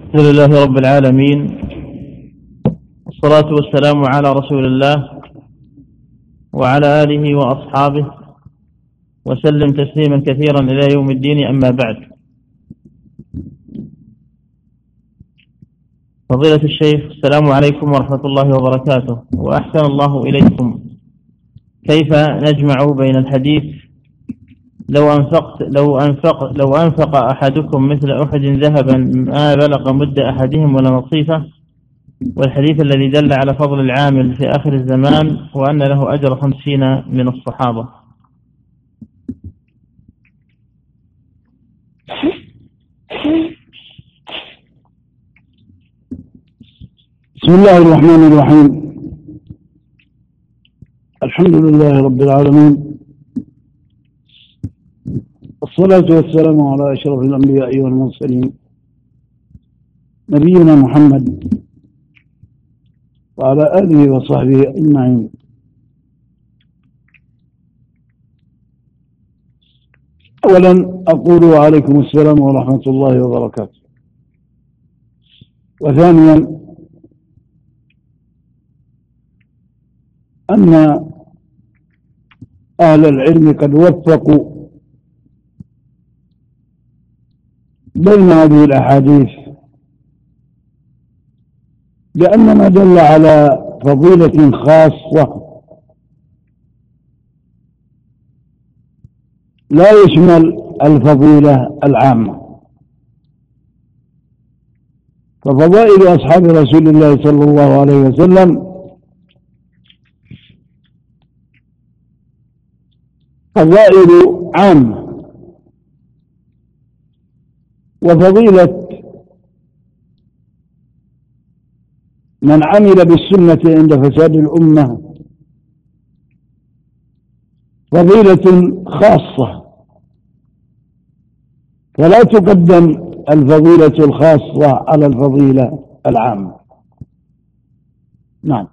الحمد لله رب العالمين والصلاة والسلام على رسول الله وعلى آله وأصحابه وسلم تسليما كثيرا إلى يوم الدين أما بعد. فضيلة الشيخ السلام عليكم ورحمة الله وبركاته وأحسن الله إليكم. كيف نجمع بين الحديث لو أنفقت لو أنفق لو أنفق أحدكم مثل أحد ذهبا ما بلغ مد أحدهم ولا نصيفه والحديث الذي دل على فضل العامل في آخر الزمان وأن له أجر خمسين من الصحابة. بسم الله الرحمن الرحيم. الحمد لله رب العالمين. الصلاة والسلام على أشرف الأنبياء والمرسلين. نبينا محمد وعلى آله وصحبه أجمعين. أولا أقول وعليكم السلام ورحمة الله وبركاته. وثانيا أن أهل العلم قد وفقوا بين هذه الأحاديث. لأن ما دل على فضيلة خاصة. لا يشمل الفضيلة العامة. ففضائل أصحاب رسول الله صلى الله عليه وسلم فضائل عامة. وفضيلة من عمل بالسنة عند فساد الأمة فضيلة خاصة. فلا تقدم الفضيلة الخاصة على الفضيلة العامة. نعم.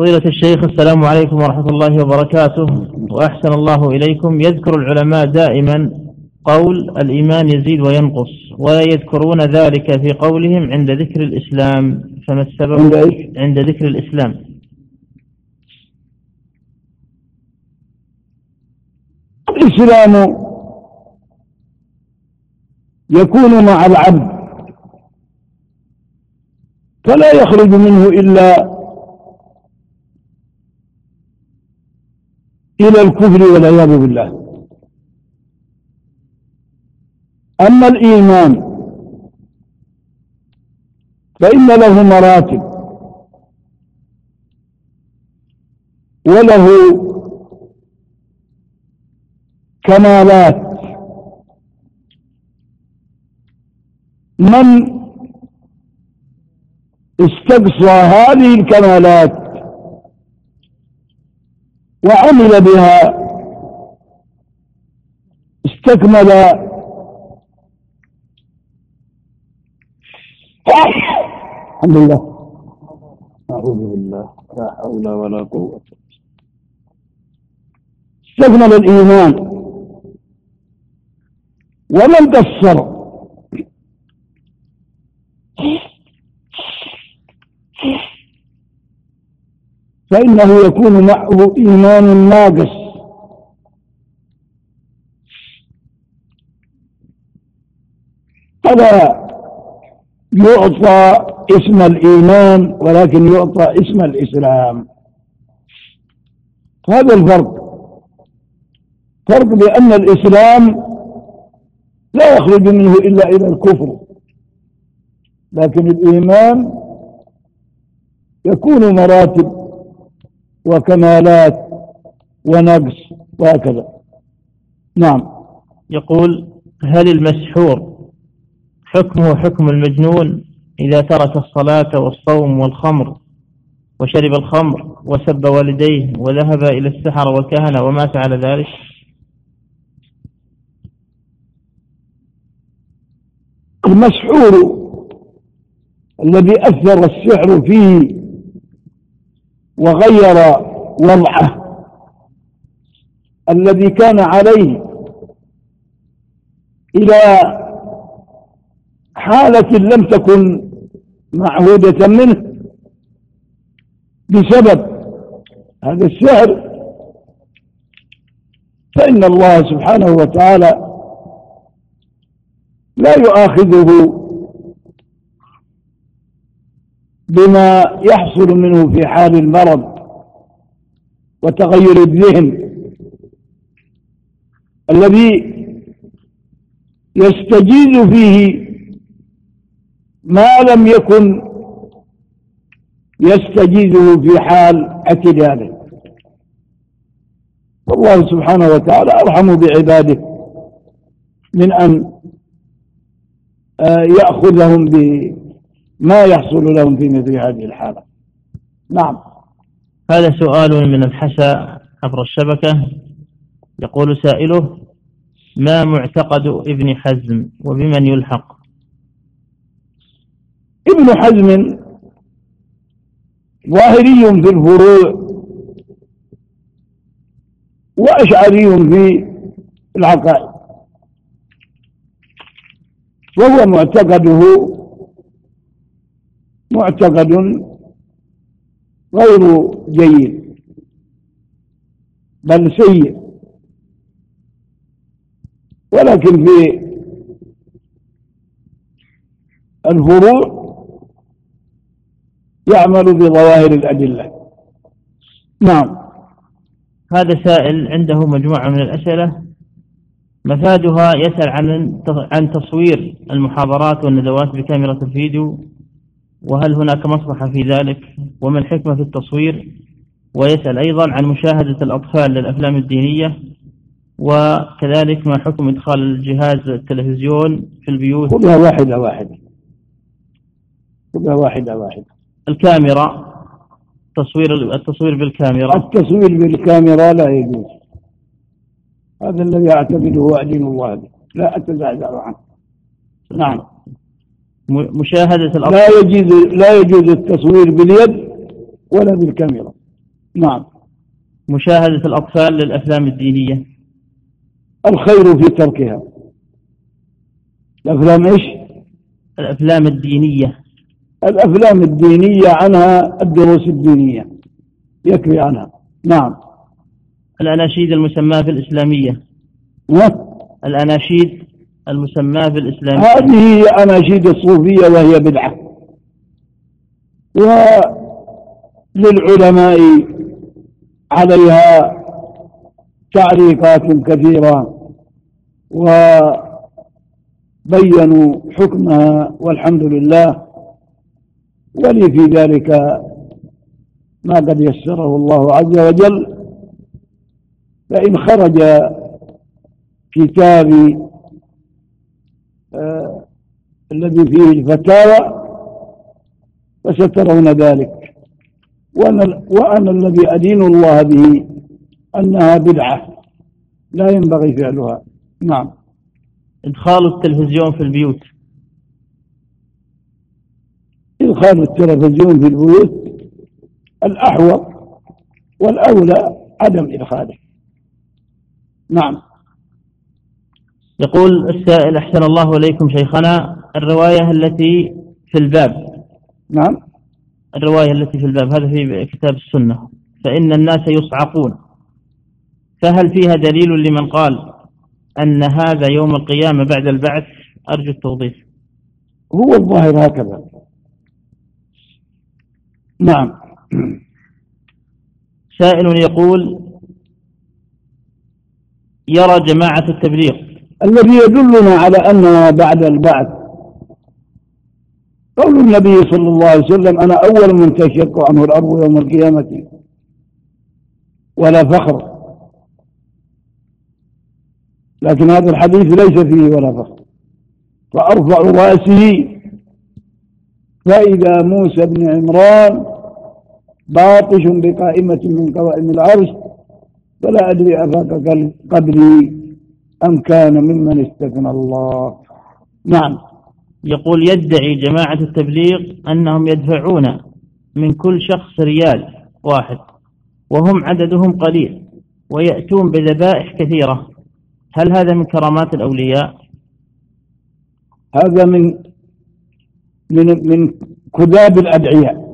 فضيلة الشيخ السلام عليكم ورحمة الله وبركاته. وأحسن الله إليكم. يذكر العلماء دائما قول الإيمان يزيد وينقص ولا يذكرون ذلك في قولهم عند ذكر الإسلام. فما السبب؟ عند إيش؟ عند ذكر الإسلام. الإسلام يكون مع العبد فلا يخرج منه إلا إلى الكفر والعياذ بالله. أما الإيمان فإن له مراتب. وله كمالات. من استقصى هذه الكمالات وعمل بها. استكمل. الحمد لله. أعوذ بالله. لا حول ولا قوة. استكمل الإيمان. ومن قصر فإنه يكون معه إيمان ناقص. فلا يعطى اسم الإيمان ولكن يعطى اسم الإسلام. هذا الفرق. فرق بأن الإسلام لا يخرج منه إلا إلى الكفر. لكن الإيمان يكون مراتب. وكمالات ونقص وهكذا. نعم. يقول هل المسحور حكمه حكم المجنون إذا ترك الصلاة والصوم والخمر وشرب الخمر وسب والديه وذهب إلى السحر والكهنة ومات على ذلك؟ المسحور الذي أثر السحر فيه وغير وضعه الذي كان عليه إلى حالة لم تكن معهودة منه بسبب هذا السحر فإن الله سبحانه وتعالى لا يؤاخذه بما يحصل منه في حال المرض وتغير الذهن الذي يستجيز فيه ما لم يكن يستجيزه في حال اعتداله. والله سبحانه وتعالى أرحم بعباده من أن آه، يأخذهم بما يحصل لهم في مثل هذه الحالة. نعم. هذا سؤال من الحسا عبر الشبكة. يقول سائله ما معتقد ابن حزم وبمن يلحق؟ ابن حزم ظاهري في الفروع وأشعري في العقائد. وهو معتقده معتقد غير جيد بل سيء. ولكن في الفروع يعمل بظواهر الأدلة. نعم. هذا سائل عنده مجموعة من الأسئلة. مفادها يسأل عن عن تصوير المحاضرات والندوات بكاميرا الفيديو وهل هناك مصلحة في ذلك؟ وما الحكمة في التصوير؟ ويسأل أيضا عن مشاهدة الأطفال للأفلام الدينية وكذلك ما حكم إدخال الجهاز التلفزيون في البيوت؟ كلها واحدة واحدة. كلها واحدة واحدة. الكاميرا تصوير التصوير بالكاميرا. التصوير بالكاميرا لا يجوز. هذا الذي أعتقده أدين الله لا أتزعزع عنه. نعم. مشاهدة الأطفال لا يجوز لا يجوز التصوير باليد ولا بالكاميرا. نعم. مشاهدة الأطفال للأفلام الدينية. الخير في تركها. الأفلام إيش؟ الأفلام الدينية. الأفلام الدينية عنها الدروس الدينية. يكفي عنها. نعم. الأناشيد المسماة في الإسلامية؟ الأناشيد المسماة في الإسلامية هذه أناشيد الصوفية وهي بدعة. وللعلماء عليها تعليقات كثيرة وبينوا حكمها والحمد لله. ولي في ذلك ما قد يسره الله عز وجل. فإن خرج كتابي الذي فيه الفتاوى فسترون ذلك. وأنا, وأنا الذي أدين الله به أنها بدعة لا ينبغي فعلها. نعم. إدخال التلفزيون في البيوت. إدخال التلفزيون في البيوت الأحوط والأولى عدم إدخاله. نعم. يقول السائل أحسن الله إليكم شيخنا الرواية التي في الباب. نعم. الرواية التي في الباب هذا في كتاب السنة. فإن الناس يصعقون. فهل فيها دليل لمن قال أن هذا يوم القيامة بعد البعث؟ أرجو التوضيح. هو الظاهر هكذا. نعم. سائل يقول يرى جماعة التبليغ. الذي يدلنا على أننا بعد البعث. قول النبي صلى الله عليه وسلم أنا أول من تشق عنه الأرض يوم القيامة. ولا فخر. لكن هذا الحديث ليس فيه ولا فخر. فأرفع رأسه فإذا موسى بن عمران باطش بقائمة من قوائم العرش فلا أدري أفاق قدري. أم كان ممن استثنى الله؟ نعم. يقول يدعي جماعة التبليغ أنهم يدفعون من كل شخص ريال واحد وهم عددهم قليل ويأتون بذبائح كثيرة. هل هذا من كرامات الأولياء؟ هذا من من من كذاب الأدعياء.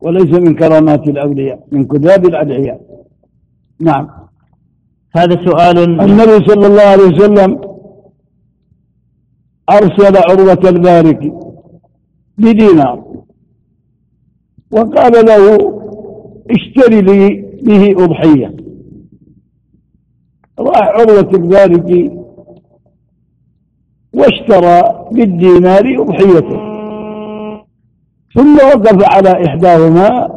وليس من كرامات الأولياء من كذاب الأدعياء. نعم. هذا سؤال النبي صلى الله عليه وسلم أرسل عروة البارك بدينار وقال له اشتري لي به أضحية. راح عروة البارك واشترى بالدينار أضحيته. ثم وقف على إحداهما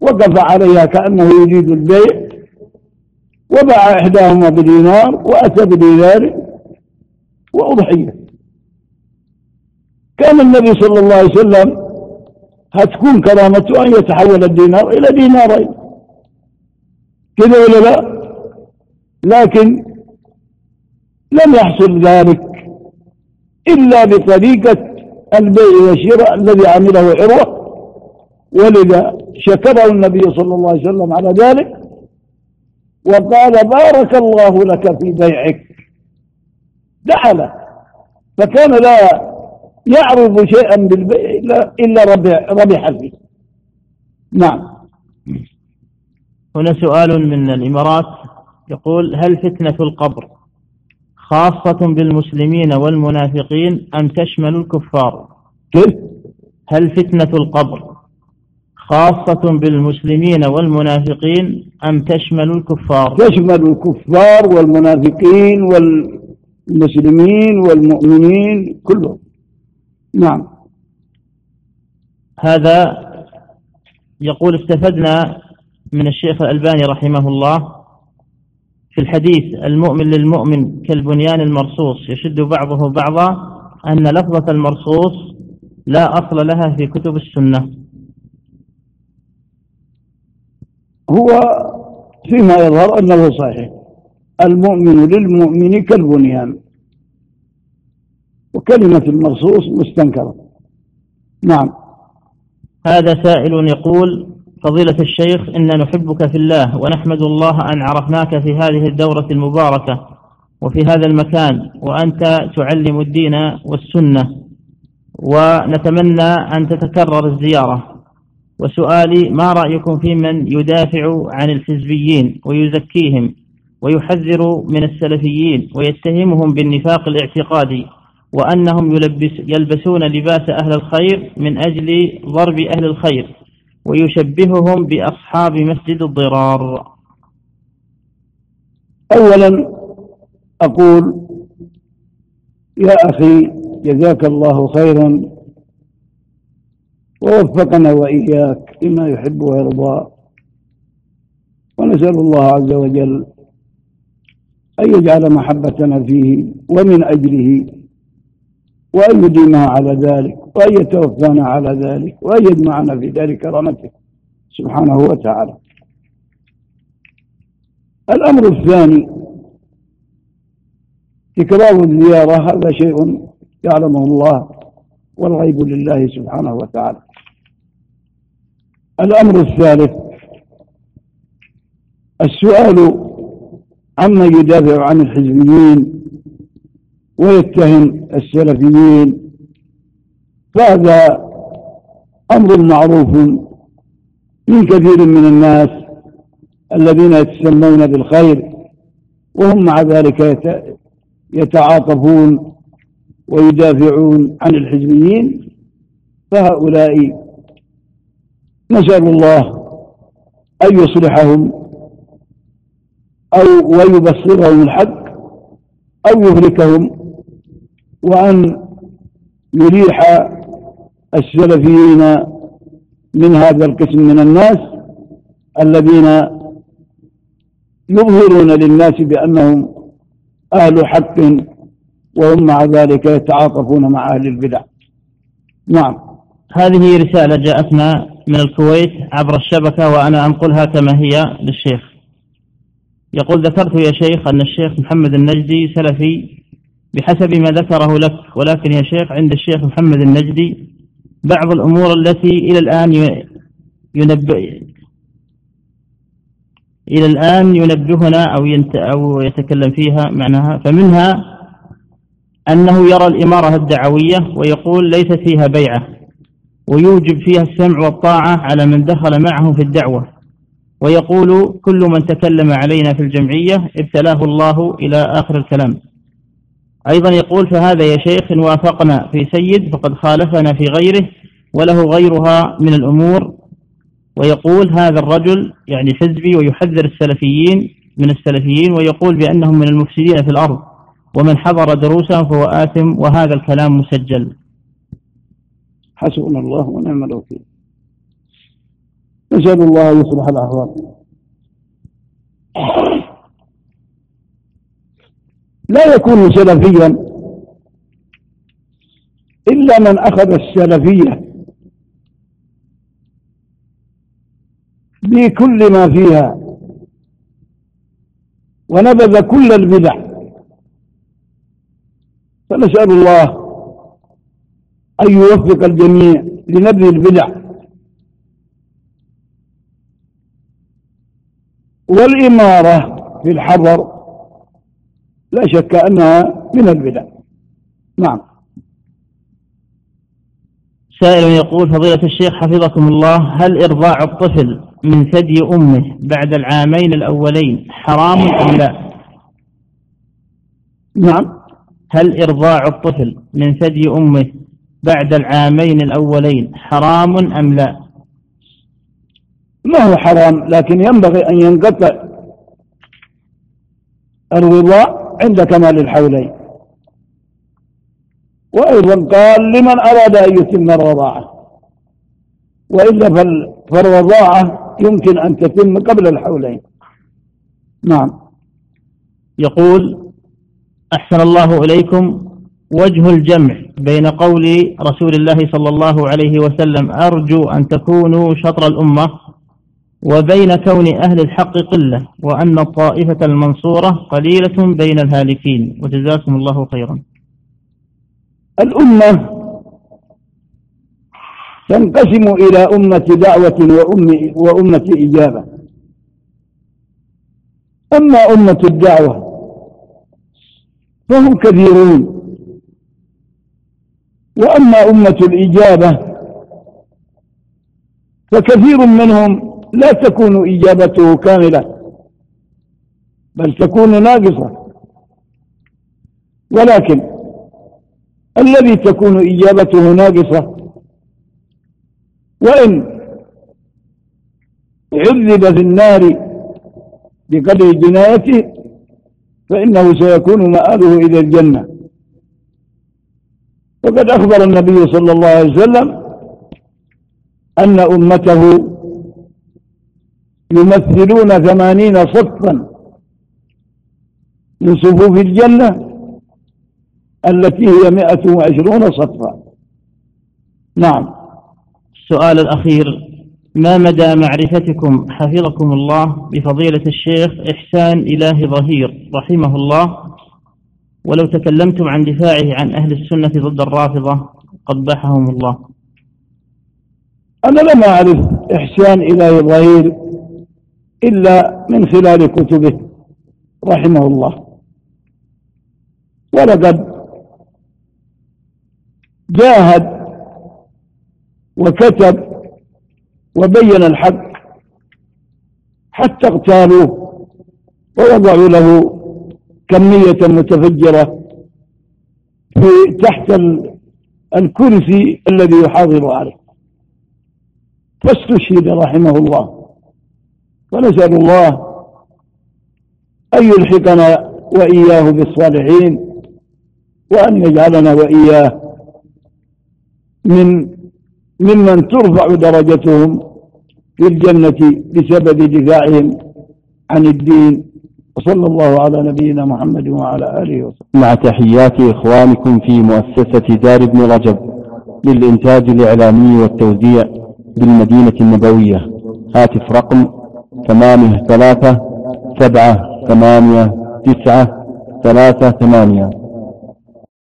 وقف عليها كأنه يريد البيع وباع إحداهما بدينار وأتى بدينار وأضحية كان النبي صلى الله عليه وسلم هتكون كرامته أن يتحول الدينار إلى دينارين. كذا ولا لا؟ لكن لم يحصل ذلك إلا بطريقة البيع والشراء الذي عمله عروة ولذا شكره النبي صلى الله عليه وسلم على ذلك. وقال بارك الله لك في بيعك. دعا له. فكان لا يعرض شيئا بالبيع إلا ربح, ربح فيه. نعم. هنا سؤال من الإمارات. يقول هل فتنة القبر خاصة بالمسلمين والمنافقين أم تشمل الكفار؟ كيف؟ هل فتنة القبر خاصة بالمسلمين والمنافقين أم تشمل الكفار؟ تشمل الكفار والمنافقين والمسلمين والمؤمنين كلهم. نعم. هذا يقول استفدنا من الشيخ الألباني رحمه الله في الحديث المؤمن للمؤمن كالبنيان المرصوص. يشد بعضه بعضا أن لفظة المرصوص لا أصل لها في كتب السنة. هو فيما يظهر أنه صحيح. المؤمن للمؤمن كالبنيان. وكلمة المرصوص مستنكرة. نعم. هذا سائل يقول فضيلة الشيخ إنا نحبك في الله ونحمد الله أن عرفناك في هذه الدورة المباركة وفي هذا المكان وأنت تعلم الدين والسنة ونتمنى أن تتكرر الزيارة. وسؤالي ما رأيكم في من يدافع عن الحزبيين ويزكيهم ويحذر من السلفيين ويتهمهم بالنفاق الاعتقادي وأنهم يلبس يلبسون لباس أهل الخير من أجل ضرب أهل الخير ويشبههم بأصحاب مسجد الضرار؟ أولا أقول يا أخي جزاك الله خيرا ووفقنا وإياك لما يحب ويرضى. ونسأل الله عز وجل أن يجعل محبتنا فيه ومن أجله وأن يديمها على ذلك وأن يتوفانا على ذلك وأن يجمعنا في دار كرامته سبحانه وتعالى. الأمر الثاني تكرار الزيارة هذا شيء يعلمه الله والغيب لله سبحانه وتعالى. الأمر الثالث السؤال عمن يدافع عن الحزبيين ويتهم السلفيين فهذا أمر معروف من كثير من الناس الذين يتسمون بالخير وهم مع ذلك يتعاطفون ويدافعون عن الحزبيين فهؤلاء نسأل الله أن يصلحهم أو ويبصرهم الحق أو يهلكهم وأن يريح السلفيين من هذا القسم من الناس الذين يظهرون للناس بأنهم أهل حق وهم مع ذلك يتعاطفون مع أهل البدع. نعم. هذه رسالة جاءتنا من الكويت عبر الشبكة وأنا أنقلها كما هي للشيخ. يقول ذكرت يا شيخ أن الشيخ محمد النجدي سلفي بحسب ما ذكره لك ولكن يا شيخ عند الشيخ محمد النجدي بعض الأمور التي إلى الآن ينبئ إلى الآن ينبهنا أو, أو يتكلم فيها معناها فمنها أنه يرى الإمارة الدعوية ويقول ليست فيها بيعة ويوجب فيها السمع والطاعة على من دخل معه في الدعوة. ويقول كل من تكلم علينا في الجمعية ابتلاه الله إلى آخر الكلام. أيضا يقول فهذا يا شيخ إن وافقنا في سيد فقد خالفنا في غيره وله غيرها من الأمور. ويقول هذا الرجل يعني حزبي ويحذر السلفيين من السلفيين ويقول بأنهم من المفسدين في الأرض. ومن حضر دروسهم فهو آثم وهذا الكلام مسجل. حسبنا الله ونعم الوكيل. نسأل الله يصلح الأحوال. لا يكون سلفيا إلا من أخذ السلفية بكل ما فيها ونبذ كل البدع. فنسأل الله أن يوفق الجميع لنبذ البدع والإمارة في الحضر. لا شك أنها من البدع. نعم. سائل يقول فضيلة الشيخ حفظكم الله هل إرضاع الطفل من ثدي أمه بعد العامين الأولين حرام أم لا؟ نعم. هل إرضاع الطفل من ثدي أمه بعد العامين الأولين حرام أم لا؟ ما هو حرام لكن ينبغي أن ينقطع الرضاع عند كمال الحولين. وأيضا قال لمن أراد أن يتم الرضاعة. وإلا فالرضاعة يمكن أن تتم قبل الحولين. نعم. يقول أحسن الله إليكم وجه الجمع بين قول رسول الله صلى الله عليه وسلم أرجو أن تكونوا شطر الأمة وبين كون أهل الحق قلة وأن الطائفة المنصورة قليلة بين الهالكين. وجزاكم الله خيرا. الأمة تنقسم إلى أمة دعوة وأم وأمة إجابة. أما أمة الدعوة فهم كثيرون وأما أمة الإجابة فكثير منهم لا تكون إجابته كاملة بل تكون ناقصة. ولكن الذي تكون إجابته ناقصة وإن عذب في النار بقدر جنايته فإنه سيكون مآله إلى الجنة. وقد أخبر النبي صلى الله عليه وسلم أن أمته يمثلون ثمانين صفا من صفوف الجنة التي هي مئة وعشرون صفا. نعم. السؤال الأخير ما مدى معرفتكم حفظكم الله بفضيلة الشيخ إحسان إله ظهير؟ رحمه الله ولو تكلمتم عن دفاعه عن أهل السنة ضد الرافضة قبحهم الله. أنا لم أعرف إحسان إله ظهير إلا من خلال كتبه رحمه الله ولقد جاهد وكتب وبين الحق حتى اغتالوه ووضعوا له كمية متفجرة في تحت الكرسي الذي يحاضر عليه. فاستشهد رحمه الله. ونسأل الله أن يلحقنا وإياه بالصالحين وأن يجعلنا وإياه من ممن ترفع درجتهم في الجنة بسبب دفاعهم عن الدين وصلى الله على نبينا محمد وعلى آله وصحبه. مع تحيات إخوانكم في مؤسسة دار ابن رجب للإنتاج الإعلامي والتوزيع بالمدينة النبوية. هاتف رقم ثمانية ثلاثة سبعة ثمانية تسعة ثلاثة ثمانية.